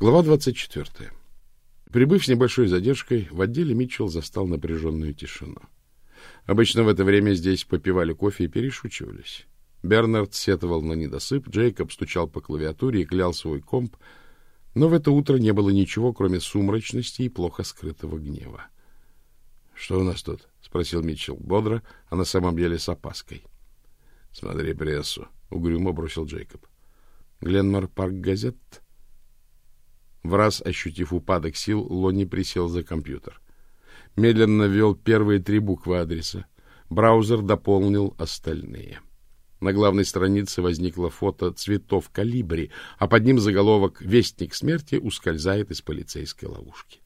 Глава 24. Прибыв с небольшой задержкой, в отделе Митчелл застал напряженную тишину. Обычно в это время здесь попивали кофе и перешучивались. Бернард сетовал на недосып, Джейкоб стучал по клавиатуре и клял свой комп, но в это утро не было ничего, кроме сумрачности и плохо скрытого гнева. — Что у нас тут? — спросил Митчелл бодро, а на самом деле с опаской. — Смотри прессу, — угрюмо бросил Джейкоб. — Гленмор Парк Газет? — раз ощутив упадок сил, Лонни присел за компьютер. Медленно ввел первые три буквы адреса. Браузер дополнил остальные. На главной странице возникло фото цветов калибри, а под ним заголовок «Вестник смерти ускользает из полицейской ловушки».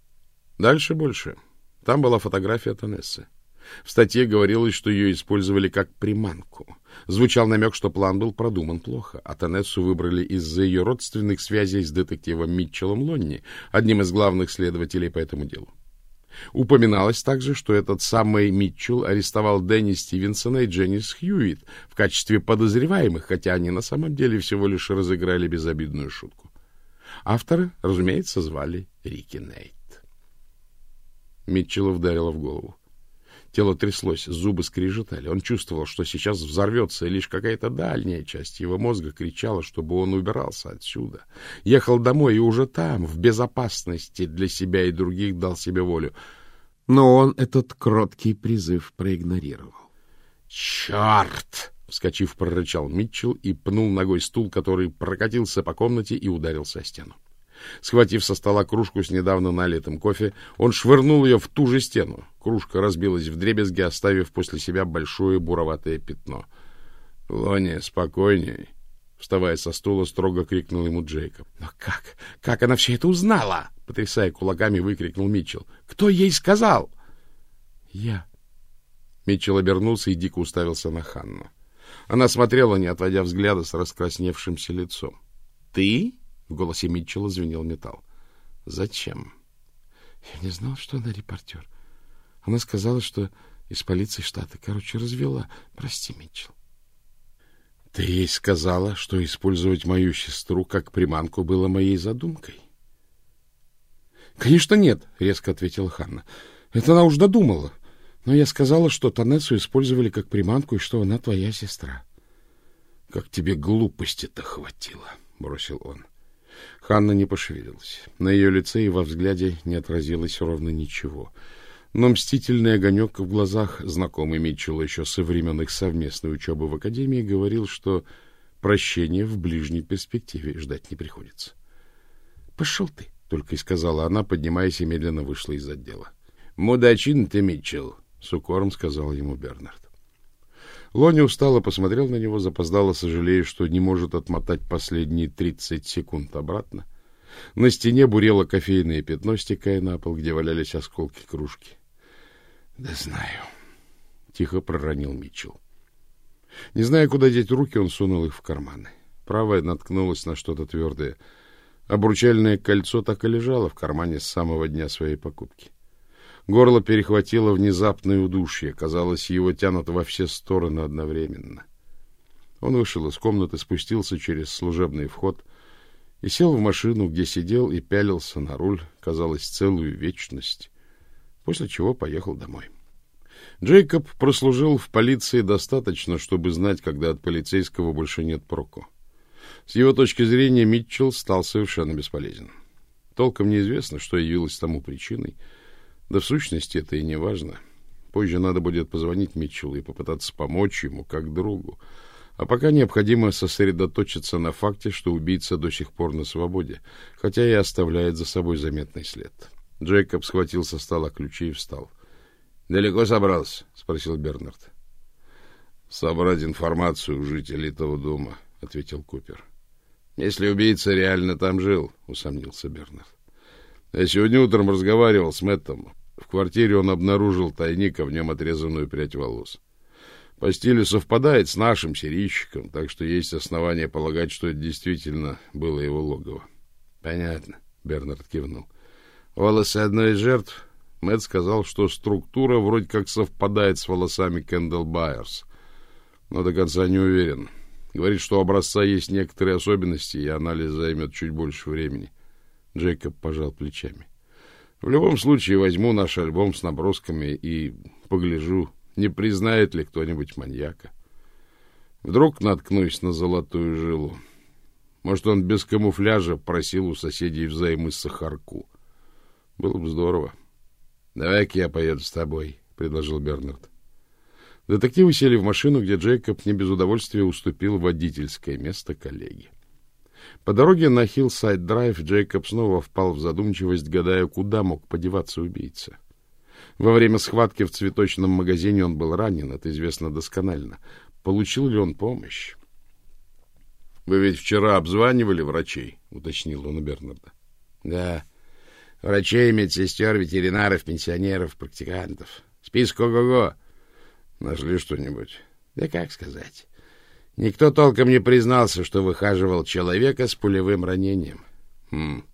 Дальше больше. Там была фотография Танессы. В статье говорилось, что ее использовали как приманку. Звучал намек, что план был продуман плохо, а Танессу выбрали из-за ее родственных связей с детективом Митчеллом Лонни, одним из главных следователей по этому делу. Упоминалось также, что этот самый Митчелл арестовал Дэнни Стивенсона и Дженнис Хьюитт в качестве подозреваемых, хотя они на самом деле всего лишь разыграли безобидную шутку. Автора, разумеется, звали Рики Нейт. Митчелла ударило в голову. Тело тряслось, зубы скрежетали. Он чувствовал, что сейчас взорвется, и лишь какая-то дальняя часть его мозга кричала, чтобы он убирался отсюда. Ехал домой и уже там, в безопасности для себя и других, дал себе волю. Но он этот кроткий призыв проигнорировал. «Черт!» — вскочив, прорычал Митчелл и пнул ногой стул, который прокатился по комнате и ударился о стену. Схватив со стола кружку с недавно налитым кофе, он швырнул ее в ту же стену. Кружка разбилась в дребезги, оставив после себя большое буроватое пятно. — Лони, спокойней! — вставая со стула, строго крикнул ему Джейкоб. — Но как? Как она все это узнала? — потрясая кулаками, выкрикнул Митчелл. — Кто ей сказал? — Я. Митчелл обернулся и дико уставился на Ханну. Она смотрела, не отводя взгляда, с раскрасневшимся лицом. — Ты? В голосе Митчелла звенел металл. Зачем? Я не знал, что она репортер. Она сказала, что из полиции штата. Короче, развела. Прости, Митчелл. Ты ей сказала, что использовать мою сестру как приманку было моей задумкой? Конечно, нет, резко ответила Ханна. Это она уж додумала. Но я сказала, что Танессу использовали как приманку и что она твоя сестра. Как тебе глупости-то хватило, бросил он. Ханна не пошевелилась. На ее лице и во взгляде не отразилось ровно ничего. Но мстительный огонек в глазах, знакомый Митчеллу еще со времен их совместной учебы в академии, говорил, что прощения в ближней перспективе ждать не приходится. — Пошел ты, — только и сказала она, поднимаясь и медленно вышла из отдела. — Мудачин ты, Митчелл, — с укором сказал ему Бернард. Лони устало посмотрел на него, запоздало, сожалея, что не может отмотать последние тридцать секунд обратно. На стене бурело кофейное пятно, стекая на пол, где валялись осколки кружки. — Да знаю, — тихо проронил Митчелл. Не зная, куда деть руки, он сунул их в карманы. Правая наткнулась на что-то твердое. Обручальное кольцо так и лежало в кармане с самого дня своей покупки. Горло перехватило внезапное удушье. Казалось, его тянут во все стороны одновременно. Он вышел из комнаты, спустился через служебный вход и сел в машину, где сидел и пялился на руль, казалось, целую вечность, после чего поехал домой. Джейкоб прослужил в полиции достаточно, чтобы знать, когда от полицейского больше нет проку. С его точки зрения Митчелл стал совершенно бесполезен. Толком неизвестно, что явилось тому причиной — да в сущности это и не важно. Позже надо будет позвонить Митчеллу и попытаться помочь ему как другу. А пока необходимо сосредоточиться на факте, что убийца до сих пор на свободе, хотя и оставляет за собой заметный след. Джейкоб схватил со стола ключи и встал. — Далеко собрался? — спросил Бернард. — Собрать информацию у жителей этого дома, — ответил Купер. — Если убийца реально там жил, — усомнился Бернард. Я сегодня утром разговаривал с Мэттом. Квартире он обнаружил тайник, а в нем отрезанную прядь волос. По стилю совпадает с нашим серийщиком, так что есть основания полагать, что это действительно было его логово. — Понятно, — Бернард кивнул. — Волосы одной из жертв? Мэтт сказал, что структура вроде как совпадает с волосами Кендалл Байерс, но до конца не уверен. Говорит, что у образца есть некоторые особенности, и анализ займет чуть больше времени. Джейкоб пожал плечами. В любом случае возьму наш альбом с набросками и погляжу, не признает ли кто-нибудь маньяка. Вдруг наткнусь на золотую жилу. Может, он без камуфляжа просил у соседей взаймы сахарку. Было бы здорово. — Давай-ка я поеду с тобой, — предложил Бернард. Детективы сели в машину, где Джейкоб не без удовольствия уступил водительское место коллеге. По дороге на Хиллсайд-драйв Джейкоб снова впал в задумчивость, гадая, куда мог подеваться убийца. Во время схватки в цветочном магазине он был ранен, это известно досконально. Получил ли он помощь? — Вы ведь вчера обзванивали врачей, — уточнил он у Бернарда. — Да. Врачей, медсестер, ветеринаров, пенсионеров, практикантов. Список ого-го. Нашли что-нибудь? Да как сказать. Никто толком не признался, что выхаживал человека с пулевым ранением. Хм.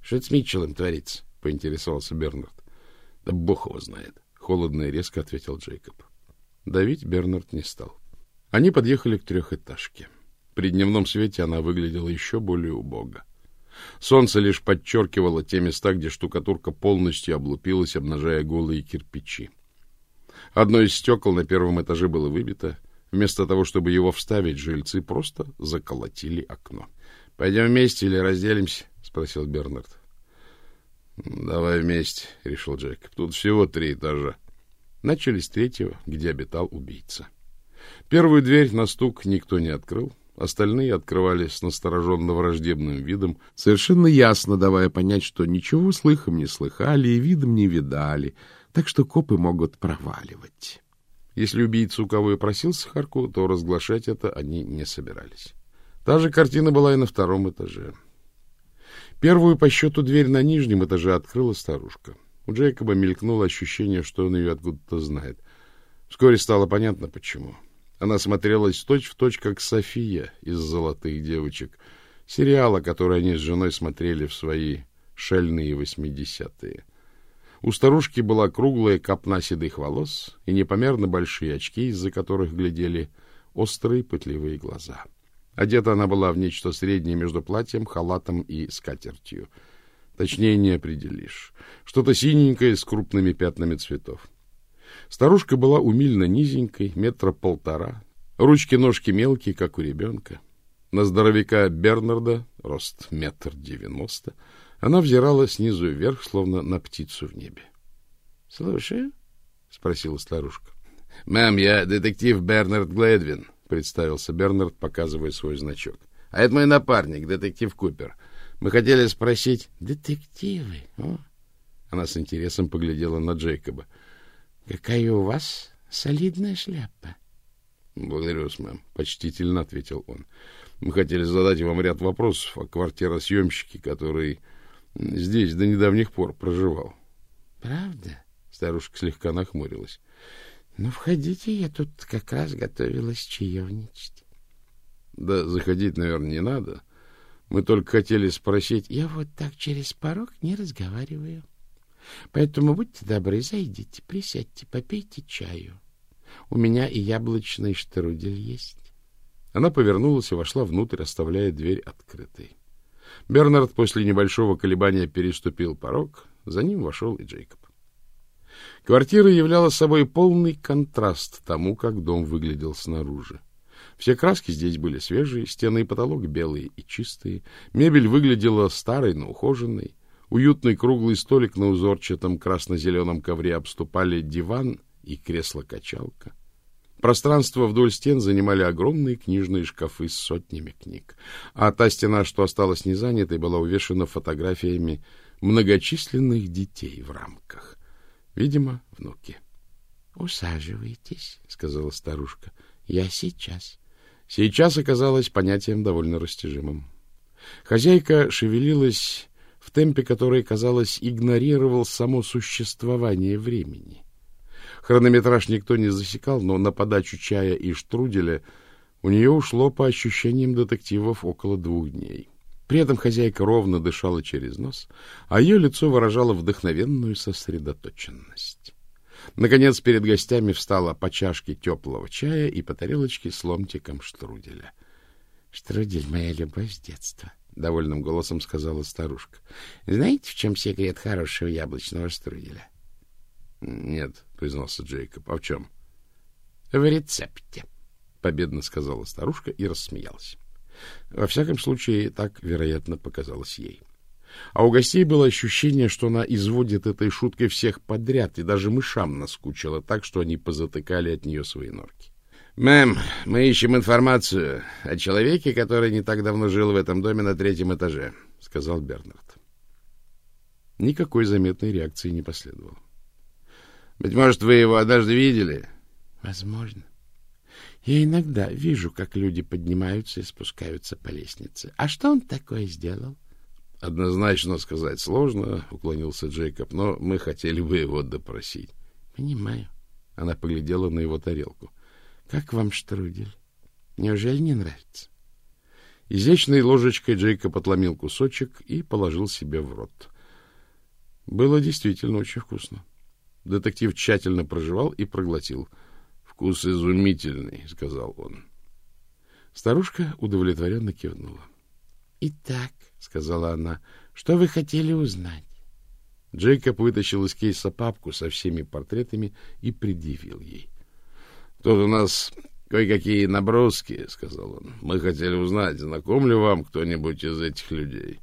Что с Митчеллом творится? поинтересовался Бернард. Да бог его знает, холодно и резко ответил Джейкоб. Давить Бернард не стал. Они подъехали к трехэтажке. При дневном свете она выглядела еще более убого. Солнце лишь подчеркивало те места, где штукатурка полностью облупилась, обнажая голые кирпичи. Одно из стекол на первом этаже было выбито. Вместо того, чтобы его вставить, жильцы просто заколотили окно. — Пойдем вместе или разделимся? — спросил Бернард. — Давай вместе, — решил Джек. — Тут всего три этажа. Начали с третьего, где обитал убийца. Первую дверь на стук никто не открыл. Остальные открывались с настороженно-враждебным видом, совершенно ясно давая понять, что ничего слыхом не слыхали и видом не видали — так что копы могут проваливать. Если убийца у кого и просил сахарку, то разглашать это они не собирались. Та же картина была и на втором этаже. Первую по счету дверь на нижнем этаже открыла старушка. У Джейкоба мелькнуло ощущение, что он ее откуда-то знает. Вскоре стало понятно, почему. Она смотрелась точь-в-точь, точь, как София из «Золотых девочек», сериала, который они с женой смотрели в свои шальные восьмидесятые. У старушки была круглая копна седых волос и непомерно большие очки, из-за которых глядели острые пытливые глаза. Одета она была в нечто среднее между платьем, халатом и скатертью. Точнее не определишь. Что-то синенькое с крупными пятнами цветов. Старушка была умильно низенькой, метра полтора, ручки-ножки мелкие, как у ребенка. На здоровяка Бернарда, рост метр девяносто, она взирала снизу вверх, словно на птицу в небе. — Слушаю? — спросила старушка. — Мэм, я детектив Бернард Глэдвин, — представился Бернард, показывая свой значок. — А это мой напарник, детектив Купер. Мы хотели спросить... — Детективы? Она с интересом поглядела на Джейкоба. — Какая у вас солидная шляпа. — Благодарю вас, мэм, — почтительно ответил он. — Мы хотели задать вам ряд вопросов о квартиросъемщике, который Здесь до недавних пор проживал. — Правда? — старушка слегка нахмурилась. — Ну, входите, я тут как раз готовилась чаевничать. — Да заходить, наверное, не надо. Мы только хотели спросить... — Я вот так через порог не разговариваю. Поэтому будьте добры, зайдите, присядьте, попейте чаю. У меня и яблочный штрудель есть. Она повернулась и вошла внутрь, оставляя дверь открытой. Бернард после небольшого колебания переступил порог, за ним вошел и Джейкоб. Квартира являла собой полный контраст тому, как дом выглядел снаружи. Все краски здесь были свежие, стены и потолок белые и чистые, мебель выглядела старой, но ухоженной, уютный круглый столик на узорчатом красно-зеленом ковре обступали диван и кресло-качалка. Пространство вдоль стен занимали огромные книжные шкафы с сотнями книг, а та стена, что осталась незанятой, была увешана фотографиями многочисленных детей в рамках. Видимо, внуки. — Усаживайтесь, — сказала старушка. — Я сейчас. Сейчас оказалось понятием довольно растяжимым. Хозяйка шевелилась в темпе, который, казалось, игнорировал само существование времени. Хронометраж никто не засекал, но на подачу чая и штруделя у нее ушло, по ощущениям детективов, около двух дней. При этом хозяйка ровно дышала через нос, а ее лицо выражало вдохновенную сосредоточенность. Наконец перед гостями встала по чашке теплого чая и по тарелочке с ломтиком штруделя. — Штрудель — моя любовь с детства. — довольным голосом сказала старушка. Знаете, в чем секрет хорошего яблочного струделя? Нет, признался Джейкоб. А в чем? В рецепте, победно сказала старушка и рассмеялась. Во всяком случае, так, вероятно, показалось ей. А у гостей было ощущение, что она изводит этой шуткой всех подряд, и даже мышам наскучила так, что они позатыкали от нее свои норки. «Мэм, мы ищем информацию о человеке, который не так давно жил в этом доме на третьем этаже», — сказал Бернард. Никакой заметной реакции не последовало. «Быть может, вы его однажды видели?» «Возможно. Я иногда вижу, как люди поднимаются и спускаются по лестнице. А что он такое сделал?» Однозначно сказать сложно, уклонился Джейкоб, но мы хотели бы его допросить. Понимаю. Она поглядела на его тарелку. Как вам штрудель? Неужели не нравится? Изящной ложечкой Джейкоб отломил кусочек и положил себе в рот. Было действительно очень вкусно. Детектив тщательно прожевал и проглотил. Вкус изумительный, сказал он. Старушка удовлетворенно кивнула. Итак, — сказала она. — Что вы хотели узнать? Джейкоб вытащил из кейса папку со всеми портретами и предъявил ей. — Тут у нас кое-какие наброски, — сказал он. — Мы хотели узнать, знаком ли вам кто-нибудь из этих людей.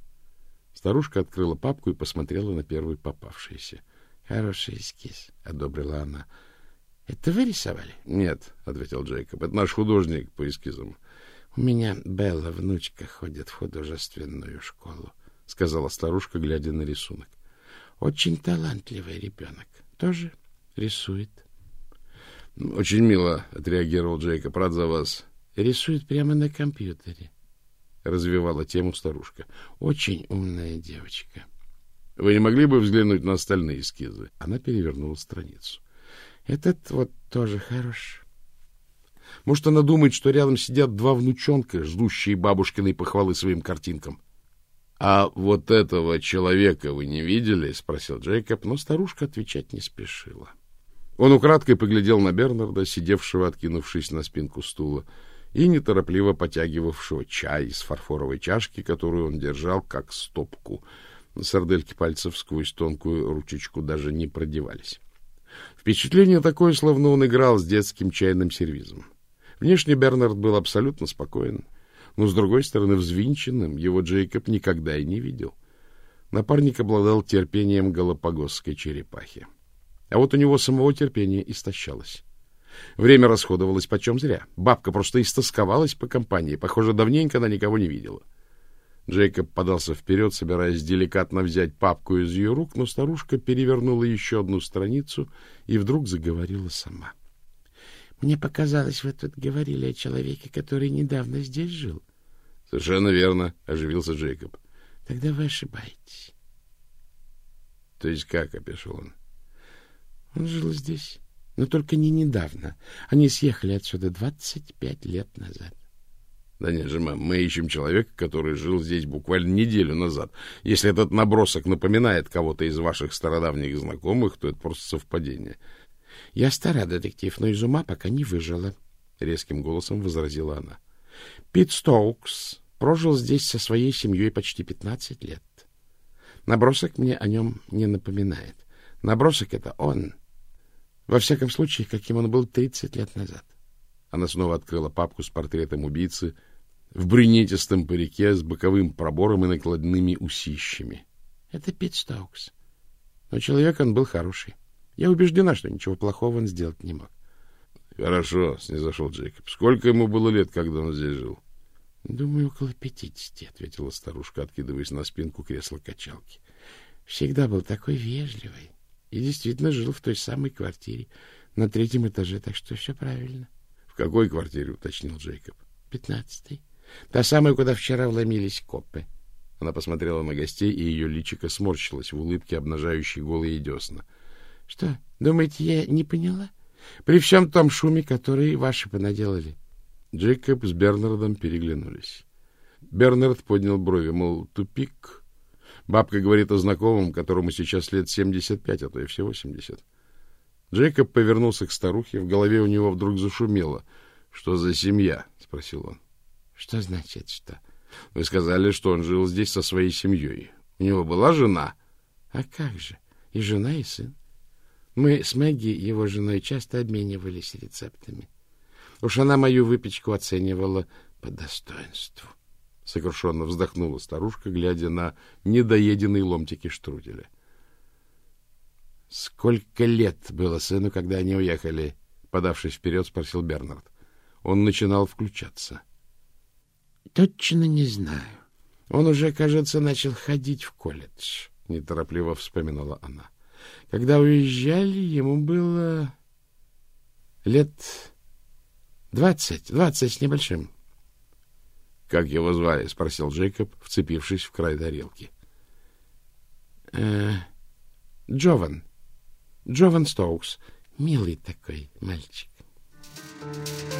Старушка открыла папку и посмотрела на первый попавшийся. — Хороший эскиз, — одобрила она. — Это вы рисовали? — Нет, — ответил Джейкоб. — Это наш художник по эскизам. У меня Белла, внучка, ходит в художественную школу, — сказала старушка, глядя на рисунок. Очень талантливый ребенок. Тоже рисует. — Очень мило, — отреагировал Джейкоб. — Рад за вас. — Рисует прямо на компьютере, — развивала тему старушка. — Очень умная девочка. — Вы не могли бы взглянуть на остальные эскизы? Она перевернула страницу. — Этот вот тоже хорош. Может, она думает, что рядом сидят два внучонка, ждущие бабушкиной похвалы своим картинкам. — А вот этого человека вы не видели? — спросил Джейкоб, но старушка отвечать не спешила. Он украдкой поглядел на Бернарда, сидевшего, откинувшись на спинку стула, и неторопливо потягивавшего чай из фарфоровой чашки, которую он держал как стопку. Сардельки пальцев сквозь тонкую ручечку даже не продевались. Впечатление такое, словно он играл с детским чайным сервизом. Внешне Бернард был абсолютно спокоен, но, с другой стороны, взвинченным его Джейкоб никогда и не видел. Напарник обладал терпением галапагосской черепахи. А вот у него самого терпение истощалось. Время расходовалось почем зря. Бабка просто истосковалась по компании. Похоже, давненько она никого не видела. Джейкоб подался вперед, собираясь деликатно взять папку из ее рук, но старушка перевернула еще одну страницу и вдруг заговорила сама. — мне показалось, вы тут говорили о человеке, который недавно здесь жил. — Совершенно верно, — оживился Джейкоб. — Тогда вы ошибаетесь. — То есть как, — опешил он? — Он жил здесь, но только не недавно. Они съехали отсюда двадцать пять лет назад. — Да нет же, мэм, мы ищем человека, который жил здесь буквально неделю назад. Если этот набросок напоминает кого-то из ваших стародавних знакомых, то это просто совпадение. — я стара, детектив, но из ума пока не выжила, — резким голосом возразила она. Пит Стоукс прожил здесь со своей семьей почти пятнадцать лет. Набросок мне о нем не напоминает. Набросок — это он. Во всяком случае, каким он был тридцать лет назад. Она снова открыла папку с портретом убийцы в брюнетистом парике с боковым пробором и накладными усищами. Это Пит Стоукс. Но человек он был хороший. Я убеждена, что ничего плохого он сделать не мог. — Хорошо, — снизошел Джейкоб. — Сколько ему было лет, когда он здесь жил? — Думаю, около пятидесяти, — ответила старушка, откидываясь на спинку кресла-качалки. — Всегда был такой вежливый. И действительно жил в той самой квартире на третьем этаже, так что все правильно. — В какой квартире? — уточнил Джейкоб. — Пятнадцатой. Та самая, куда вчера вломились копы. Она посмотрела на гостей, и ее личико сморщилось в улыбке, обнажающей голые десна. — что, думаете, я не поняла? При всем том шуме, который ваши понаделали. Джейкоб с Бернардом переглянулись. Бернард поднял брови, мол, тупик. Бабка говорит о знакомом, которому сейчас лет семьдесят пять, а то и все восемьдесят. Джейкоб повернулся к старухе, в голове у него вдруг зашумело. — Что за семья? — спросил он. — Что значит что? Вы сказали, что он жил здесь со своей семьей. У него была жена? А как же? И жена, и сын. Мы с Мэгги, его женой, часто обменивались рецептами. Уж она мою выпечку оценивала по достоинству. Сокрушенно вздохнула старушка, глядя на недоеденные ломтики штруделя. — Сколько лет было сыну, когда они уехали? — подавшись вперед, спросил Бернард. Он начинал включаться. — Точно не знаю. Он уже, кажется, начал ходить в колледж, — неторопливо вспоминала она. Когда уезжали, ему было лет двадцать, двадцать с небольшим. — Как его звали? — спросил Джейкоб, вцепившись в край тарелки. Э, — Джован. Джован Стоукс. Милый такой мальчик. Thank you.